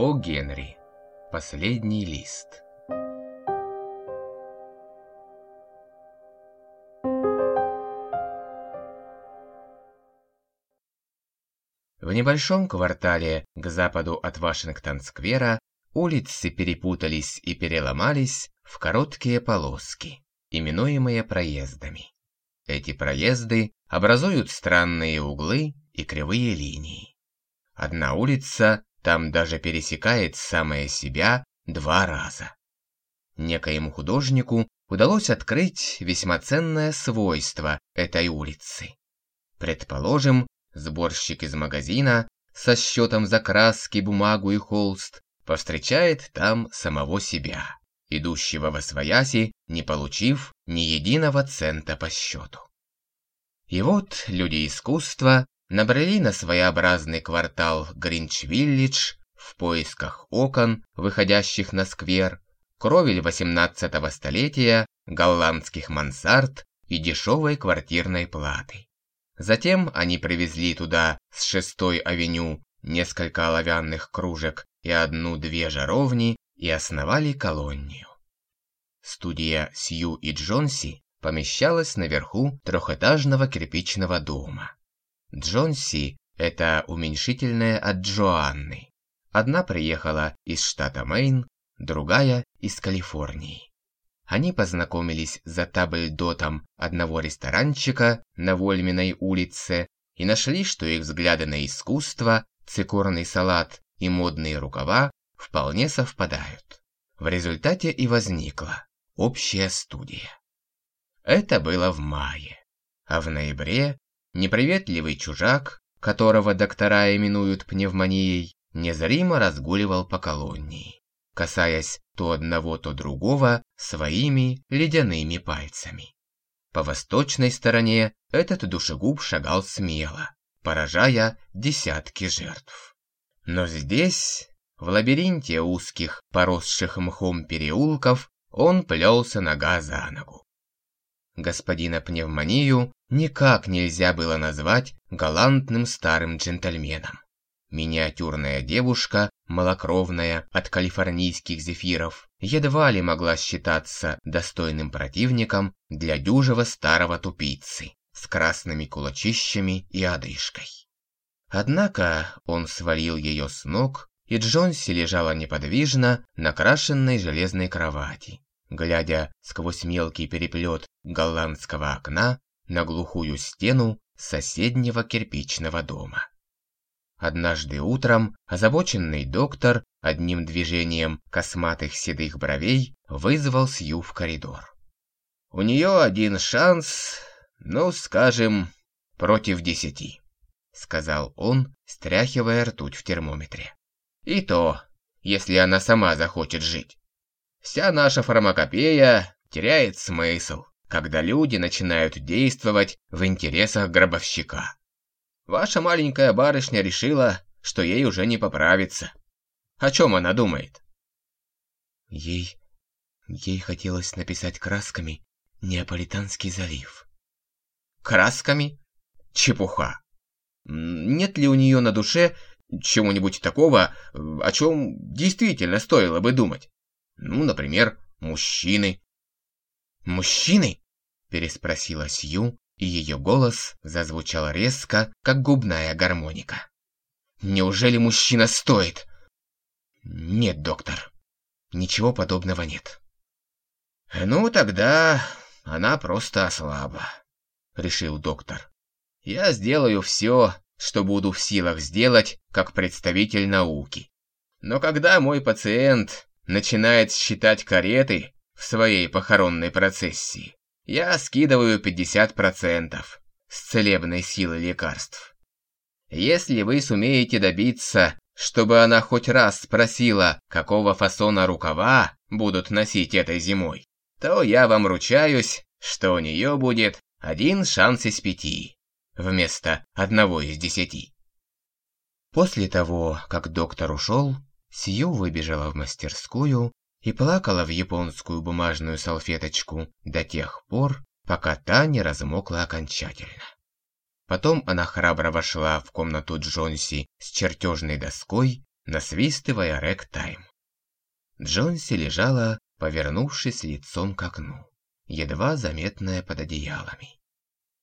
О. Генри. Последний лист. В небольшом квартале к западу от Вашингтон-сквера улицы перепутались и переломались в короткие полоски, именуемые проездами. Эти проезды образуют странные углы и кривые линии. Одна улица там даже пересекает самое себя два раза. Некоему художнику удалось открыть весьма ценное свойство этой улицы. Предположим, сборщик из магазина со счетом за краски, бумагу и холст повстречает там самого себя, идущего во свояси, не получив ни единого цента по счету. И вот люди искусства набрели на своеобразный квартал Гринч-Виллидж в поисках окон, выходящих на сквер, кровель 18 столетия, голландских мансард и дешевой квартирной платы. Затем они привезли туда с шестой авеню несколько оловянных кружек и одну-две жаровни и основали колонию. Студия Сью и Джонси помещалась наверху трехэтажного кирпичного дома. Джонси – это уменьшительное от Джоанны. Одна приехала из штата Мэйн, другая – из Калифорнии. Они познакомились за табльдотом одного ресторанчика на Вольминой улице и нашли, что их взгляды на искусство, цикорный салат и модные рукава вполне совпадают. В результате и возникла общая студия. Это было в мае, а в ноябре Неприветливый чужак, которого доктора именуют пневмонией, незримо разгуливал по колонии, касаясь то одного, то другого своими ледяными пальцами. По восточной стороне этот душегуб шагал смело, поражая десятки жертв. Но здесь, в лабиринте узких, поросших мхом переулков, он плелся нога за ногу. Господина пневмонию никак нельзя было назвать галантным старым джентльменом. Миниатюрная девушка, малокровная от калифорнийских зефиров, едва ли могла считаться достойным противником для дюжего старого тупицы с красными кулачищами и одышкой. Однако он свалил ее с ног, и Джонси лежала неподвижно на крашенной железной кровати, глядя сквозь мелкий переплет голландского окна на глухую стену соседнего кирпичного дома. Однажды утром озабоченный доктор одним движением косматых седых бровей вызвал Сью в коридор. «У нее один шанс, ну, скажем, против десяти», — сказал он, стряхивая ртуть в термометре. «И то, если она сама захочет жить. Вся наша фармакопея теряет смысл когда люди начинают действовать в интересах гробовщика. Ваша маленькая барышня решила, что ей уже не поправится. О чем она думает? Ей... ей хотелось написать красками «Неаполитанский залив». Красками? Чепуха. Нет ли у нее на душе чего-нибудь такого, о чем действительно стоило бы думать? Ну, например, мужчины, «Мужчины?» – переспросила Сью, и ее голос зазвучал резко, как губная гармоника. «Неужели мужчина стоит?» «Нет, доктор, ничего подобного нет». «Ну, тогда она просто ослаба», — решил доктор. «Я сделаю все, что буду в силах сделать, как представитель науки. Но когда мой пациент начинает считать кареты, в своей похоронной процессии, я скидываю 50% с целебной силы лекарств. Если вы сумеете добиться, чтобы она хоть раз спросила, какого фасона рукава будут носить этой зимой, то я вам ручаюсь, что у нее будет один шанс из пяти, вместо одного из десяти. После того, как доктор ушел, Сью выбежала в мастерскую и плакала в японскую бумажную салфеточку до тех пор, пока та не размокла окончательно. Потом она храбро вошла в комнату Джонси с чертежной доской, насвистывая рэк-тайм. Джонси лежала, повернувшись лицом к окну, едва заметная под одеялами.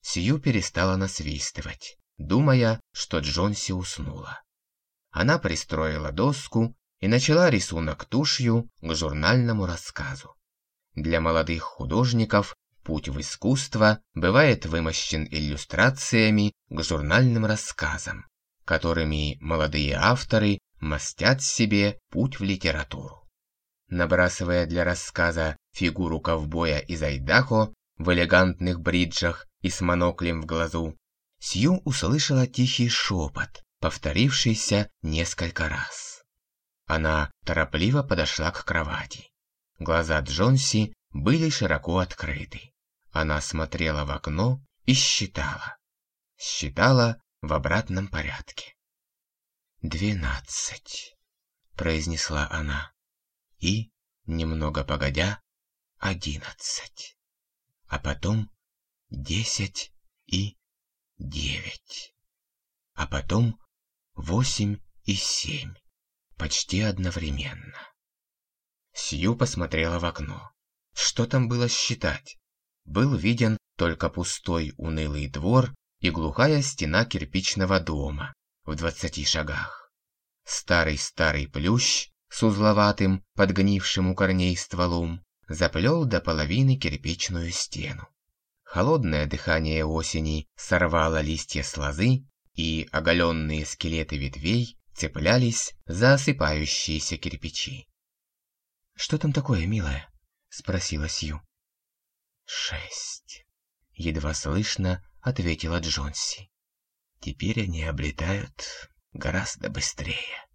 Сью перестала насвистывать, думая, что Джонси уснула. Она пристроила доску и начала рисунок тушью к журнальному рассказу. Для молодых художников путь в искусство бывает вымощен иллюстрациями к журнальным рассказам, которыми молодые авторы мастят себе путь в литературу. Набрасывая для рассказа фигуру ковбоя из Айдахо в элегантных бриджах и с моноклем в глазу, Сью услышала тихий шепот, повторившийся несколько раз. Она торопливо подошла к кровати. Глаза Джонси были широко открыты. Она смотрела в окно и считала. Считала в обратном порядке. «Двенадцать», — произнесла она. И, немного погодя, одиннадцать. А потом десять и девять. А потом восемь и семь. Почти одновременно. Сью посмотрела в окно. Что там было считать? Был виден только пустой унылый двор и глухая стена кирпичного дома в двадцати шагах. Старый-старый плющ с узловатым, подгнившим у корней стволом, заплел до половины кирпичную стену. Холодное дыхание осени сорвало листья с лозы, и оголенные скелеты ветвей цеплялись за осыпающиеся кирпичи. «Что там такое, милая?» — спросила Сью. «Шесть», — едва слышно ответила Джонси. «Теперь они облетают гораздо быстрее.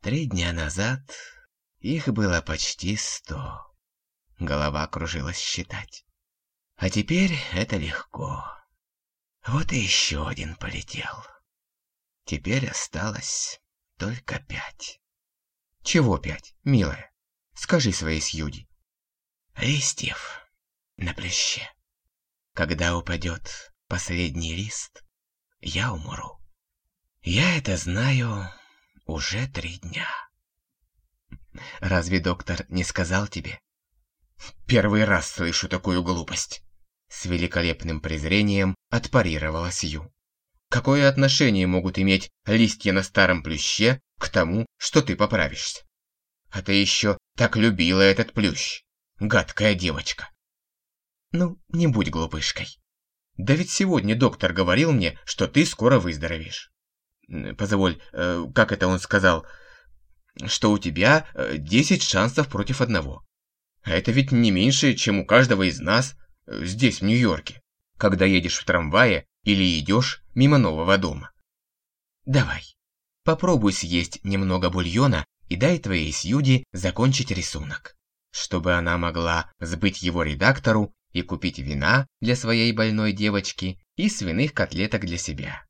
Три дня назад их было почти сто. Голова кружилась считать. А теперь это легко. Вот и еще один полетел. Теперь осталось только пять. Чего пять, милая? Скажи своей Сьюди. Листьев на плеще. Когда упадет последний лист, я умру. Я это знаю уже три дня. Разве доктор не сказал тебе? Первый раз слышу такую глупость. С великолепным презрением отпарировала Сью. Какое отношение могут иметь листья на старом плюще к тому, что ты поправишься? А ты еще так любила этот плющ, гадкая девочка. Ну, не будь глупышкой. Да ведь сегодня доктор говорил мне, что ты скоро выздоровеешь. Позволь, э, как это он сказал, что у тебя 10 э, шансов против одного. А это ведь не меньше, чем у каждого из нас э, здесь, в Нью-Йорке, когда едешь в трамвае или идешь мимо нового дома. Давай, попробуй съесть немного бульона и дай твоей Сьюди закончить рисунок, чтобы она могла сбыть его редактору и купить вина для своей больной девочки и свиных котлеток для себя.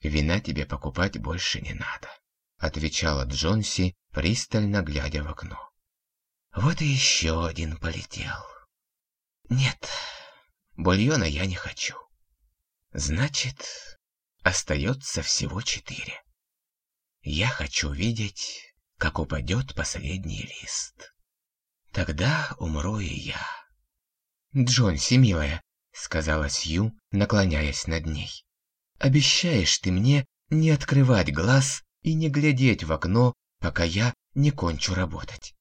«Вина тебе покупать больше не надо», — отвечала Джонси, пристально глядя в окно. «Вот и еще один полетел. Нет, бульона я не хочу. Значит, остается всего четыре. Я хочу видеть, как упадет последний лист. Тогда умру и я». «Джонси, милая», — сказала Сью, наклоняясь над ней. «Обещаешь ты мне не открывать глаз и не глядеть в окно, пока я не кончу работать.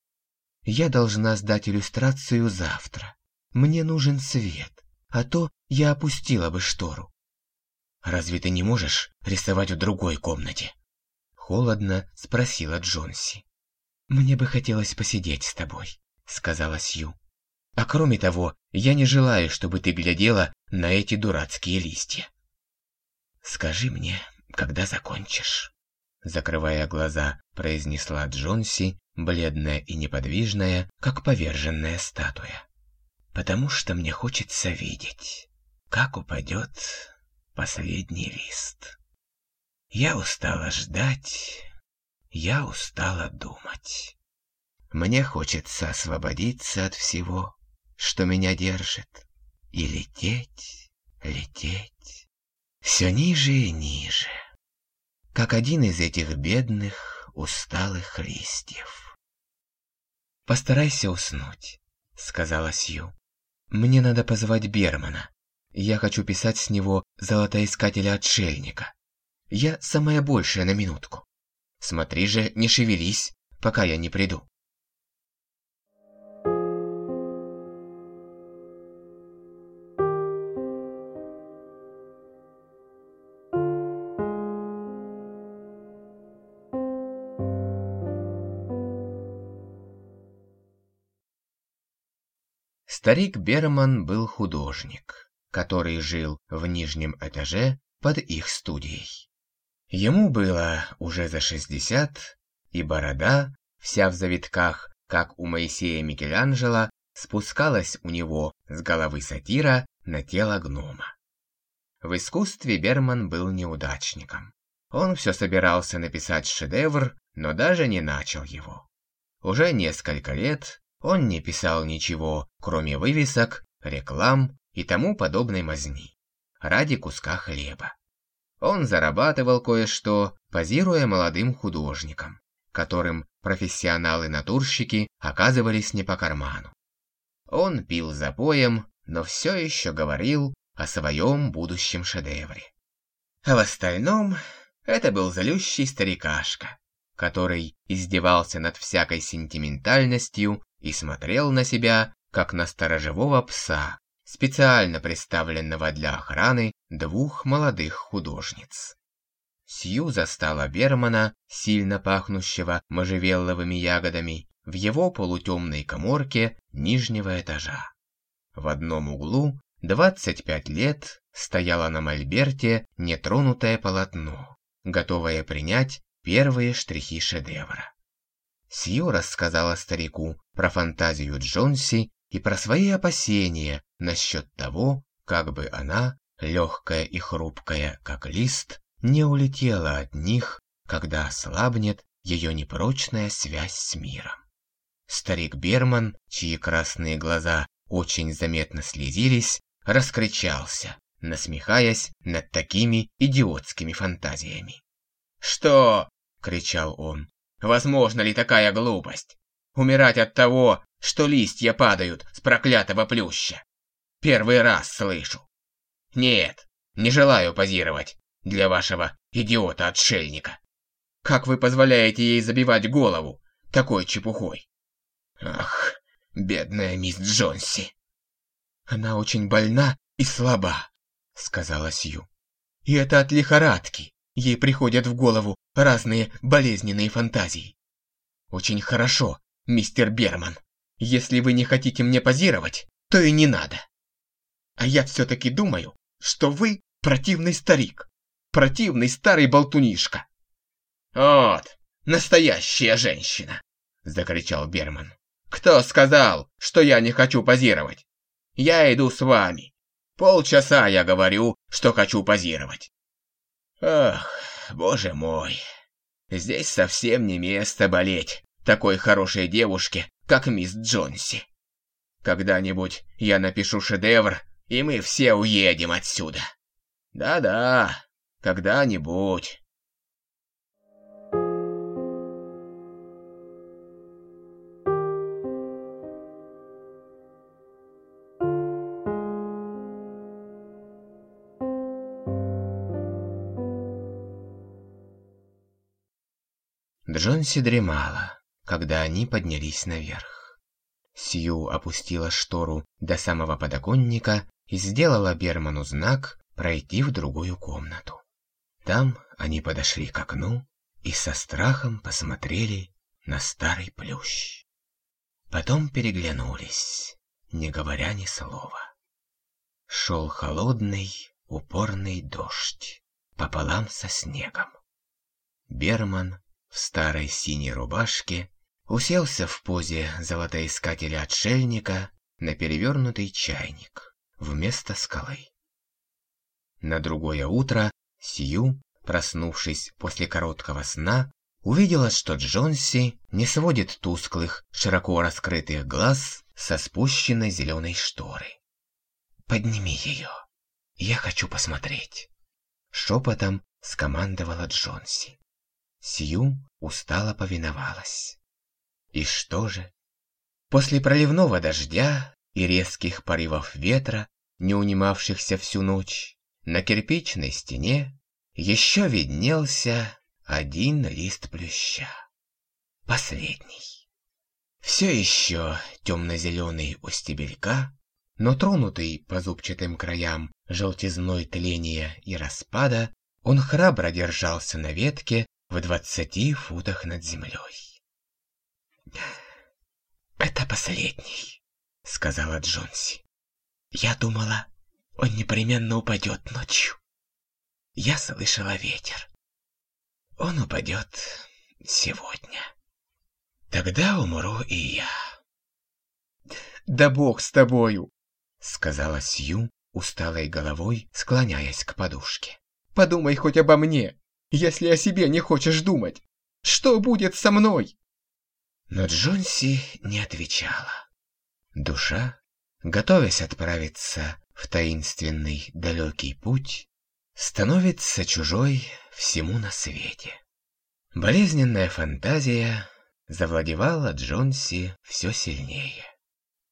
Я должна сдать иллюстрацию завтра. Мне нужен свет, а то я опустила бы штору. Разве ты не можешь рисовать в другой комнате?» Холодно спросила Джонси. «Мне бы хотелось посидеть с тобой», — сказала Сью. А кроме того, я не желаю, чтобы ты глядела на эти дурацкие листья. Скажи мне, когда закончишь. Закрывая глаза, произнесла Джонси, бледная и неподвижная, как поверженная статуя. Потому что мне хочется видеть, как упадет последний лист. Я устала ждать, я устала думать. Мне хочется освободиться от всего, что меня держит, и лететь, лететь, все ниже и ниже, как один из этих бедных, усталых листьев. «Постарайся уснуть», — сказала Сью. «Мне надо позвать Бермана. Я хочу писать с него золотоискателя-отшельника. Я самая большая на минутку. Смотри же, не шевелись, пока я не приду». Старик Берман был художник, который жил в нижнем этаже под их студией. Ему было уже за шестьдесят, и борода, вся в завитках, как у Моисея Микеланджело, спускалась у него с головы сатира на тело гнома. В искусстве Берман был неудачником. Он все собирался написать шедевр, но даже не начал его. Уже несколько лет он не писал ничего, кроме вывесок, реклам и тому подобной мазни, ради куска хлеба. Он зарабатывал кое-что, позируя молодым художникам, которым профессионалы-натурщики оказывались не по карману. Он пил за поем, но все еще говорил о своем будущем шедевре. А в остальном это был залющий старикашка, который издевался над всякой сентиментальностью и смотрел на себя, как на сторожевого пса, специально представленного для охраны двух молодых художниц. Сью застала Бермана, сильно пахнущего можжевеловыми ягодами, в его полутемной коморке нижнего этажа. В одном углу 25 лет стояло на мольберте нетронутое полотно, готовое принять первые штрихи шедевра. Сью рассказала старику про фантазию Джонси и про свои опасения насчет того, как бы она, легкая и хрупкая, как лист, не улетела от них, когда ослабнет ее непрочная связь с миром. Старик Берман, чьи красные глаза очень заметно слезились, раскричался, насмехаясь над такими идиотскими фантазиями. «Что?» — кричал он. Возможно ли такая глупость? Умирать от того, что листья падают с проклятого плюща. Первый раз слышу. Нет, не желаю позировать для вашего идиота-отшельника. Как вы позволяете ей забивать голову такой чепухой? Ах, бедная мисс Джонси. Она очень больна и слаба, сказала Сью. И это от лихорадки. Ей приходят в голову разные болезненные фантазии. Очень хорошо, мистер Берман. Если вы не хотите мне позировать, то и не надо. А я все-таки думаю, что вы противный старик. Противный старый болтунишка. Вот, настоящая женщина, закричал Берман. Кто сказал, что я не хочу позировать? Я иду с вами. Полчаса я говорю, что хочу позировать. Ах, боже мой. Здесь совсем не место болеть такой хорошей девушке, как мисс Джонси. Когда-нибудь я напишу шедевр, и мы все уедем отсюда. Да-да, когда-нибудь. Джонси дремала, когда они поднялись наверх. Сью опустила штору до самого подоконника и сделала Берману знак пройти в другую комнату. Там они подошли к окну и со страхом посмотрели на старый плющ. Потом переглянулись, не говоря ни слова. Шел холодный, упорный дождь пополам со снегом. Берман в старой синей рубашке, уселся в позе золотоискателя-отшельника на перевернутый чайник вместо скалы. На другое утро Сью, проснувшись после короткого сна, увидела, что Джонси не сводит тусклых, широко раскрытых глаз со спущенной зеленой шторы. «Подними ее, я хочу посмотреть», — шепотом скомандовала Джонси. Сью устало повиновалась. И что же? После проливного дождя и резких порывов ветра, не унимавшихся всю ночь, на кирпичной стене еще виднелся один лист плюща. Последний. Все еще темно-зеленый у стебелька, но тронутый по зубчатым краям желтизной тления и распада, он храбро держался на ветке в двадцати футах над землей. «Это последний», — сказала Джонси. «Я думала, он непременно упадет ночью. Я слышала ветер. Он упадет сегодня. Тогда умру и я». «Да бог с тобою!» — сказала Сью, усталой головой, склоняясь к подушке. «Подумай хоть обо мне, если о себе не хочешь думать. Что будет со мной?» Но Джонси не отвечала. Душа, готовясь отправиться в таинственный далекий путь, становится чужой всему на свете. Болезненная фантазия завладевала Джонси все сильнее.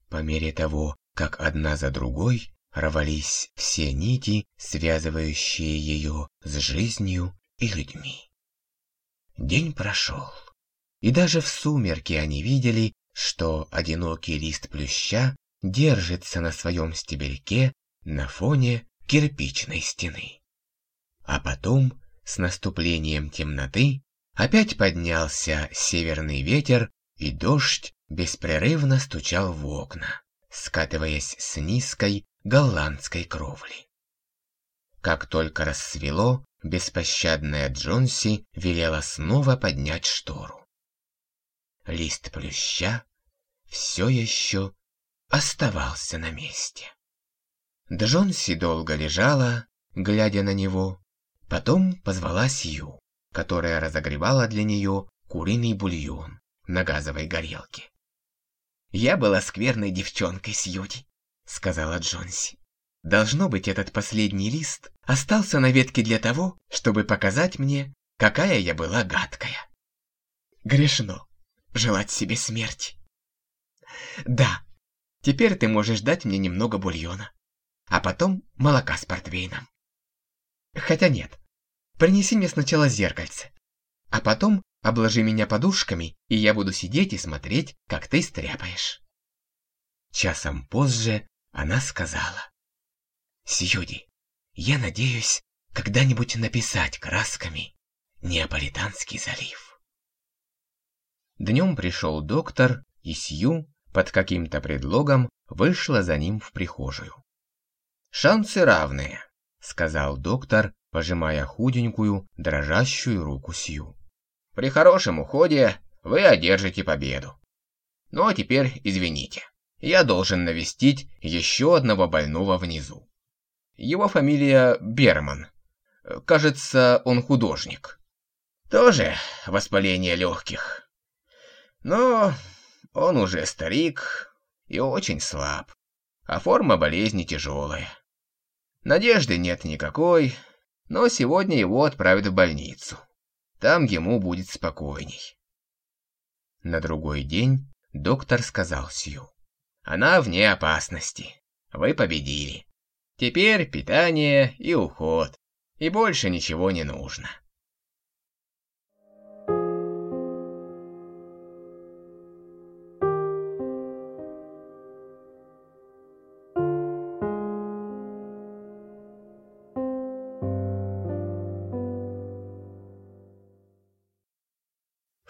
По мере того, как одна за другой рвались все нити, связывающие ее с жизнью и людьми. День прошел. И даже в сумерки они видели, что одинокий лист плюща держится на своем стебельке на фоне кирпичной стены. А потом, с наступлением темноты, опять поднялся северный ветер, и дождь беспрерывно стучал в окна, скатываясь с низкой голландской кровли. Как только рассвело, беспощадная Джонси велела снова поднять штору лист плюща все еще оставался на месте. Джонси долго лежала, глядя на него, потом позвала Сью, которая разогревала для нее куриный бульон на газовой горелке. «Я была скверной девчонкой, Сьюди», — сказала Джонси. «Должно быть, этот последний лист остался на ветке для того, чтобы показать мне, какая я была гадкая. Грешно желать себе смерти. Да, теперь ты можешь дать мне немного бульона, а потом молока с портвейном. Хотя нет, принеси мне сначала зеркальце, а потом обложи меня подушками, и я буду сидеть и смотреть, как ты стряпаешь. Часом позже она сказала. Сьюди, я надеюсь когда-нибудь написать красками Неаполитанский залив. Днем пришел доктор, и Сью, под каким-то предлогом, вышла за ним в прихожую. «Шансы равные», — сказал доктор, пожимая худенькую, дрожащую руку Сью. «При хорошем уходе вы одержите победу. Ну а теперь извините, я должен навестить еще одного больного внизу. Его фамилия Берман. Кажется, он художник. Тоже воспаление легких. Но он уже старик и очень слаб, а форма болезни тяжелая. Надежды нет никакой, но сегодня его отправят в больницу. Там ему будет спокойней. На другой день доктор сказал Сью. Она вне опасности. Вы победили. Теперь питание и уход. И больше ничего не нужно.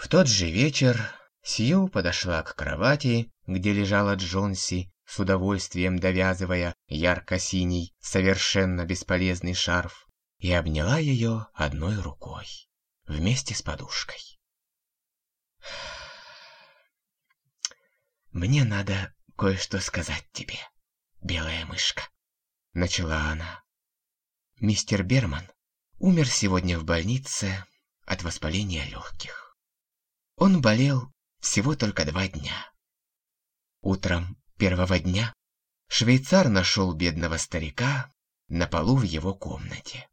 Тот же вечер Сью подошла к кровати, где лежала Джонси, с удовольствием довязывая ярко-синий, совершенно бесполезный шарф, и обняла ее одной рукой, вместе с подушкой. «Мне надо кое-что сказать тебе, белая мышка», — начала она. «Мистер Берман умер сегодня в больнице от воспаления легких. Он болел всего только два дня. Утром первого дня швейцар нашел бедного старика на полу в его комнате.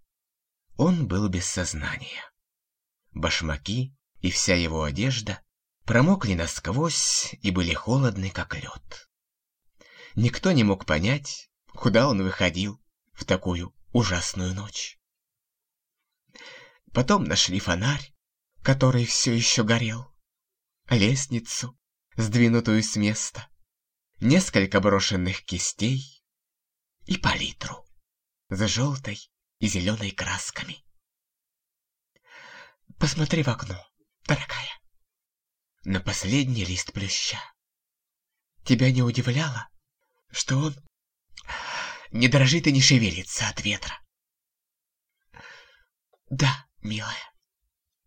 Он был без сознания. башмаки и вся его одежда промокли насквозь и были холодны, как лед. Никто не мог понять, куда он выходил в такую ужасную ночь. Потом нашли фонарь, который все еще горел, лестницу, сдвинутую с места, несколько брошенных кистей и палитру с желтой и зеленой красками. Посмотри в окно, дорогая, на последний лист плюща. Тебя не удивляло, что он не дрожит и не шевелится от ветра? Да, милая,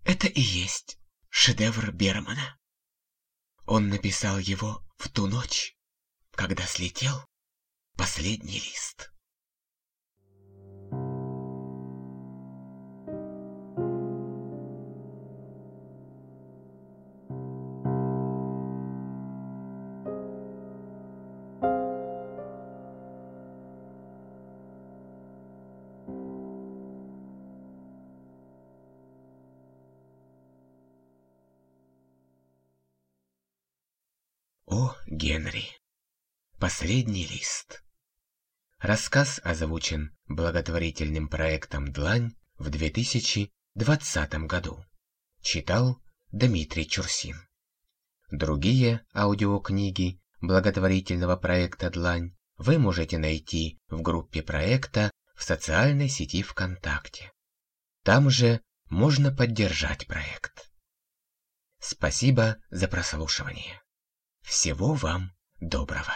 это и есть шедевр Бермана. Он написал его в ту ночь, когда слетел последний лист. О, Генри. Последний лист. Рассказ озвучен благотворительным проектом «Длань» в 2020 году. Читал Дмитрий Чурсин. Другие аудиокниги благотворительного проекта «Длань» вы можете найти в группе проекта в социальной сети ВКонтакте. Там же можно поддержать проект. Спасибо за прослушивание. Всего вам доброго.